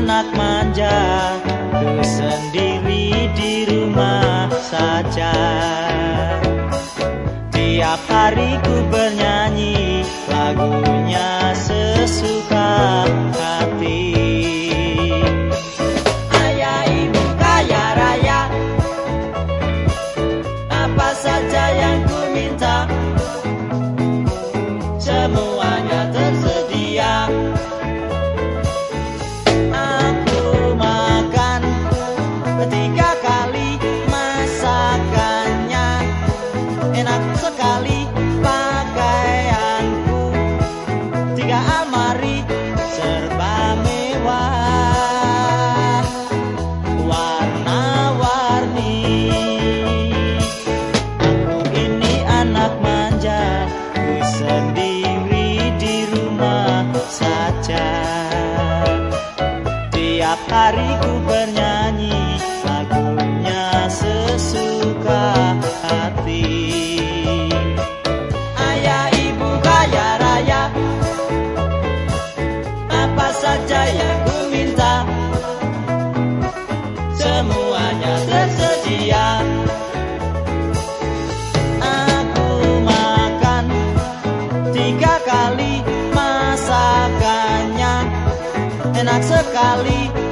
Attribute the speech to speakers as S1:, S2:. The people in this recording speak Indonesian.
S1: anak manja Ku sendiri di rumah saja. Tiap hari ku bernyanyi Lagunya sesuka hati. Ayah ibu kaya raya Apa saja yang ku minta? Semuanya sendiri di rumah saja. Tiap hari ku bernyanyi Lagunya sesuka hati. Ayah ibu kaya raya Apa saja yang ku minta? Semuanya tersedia enak sekali.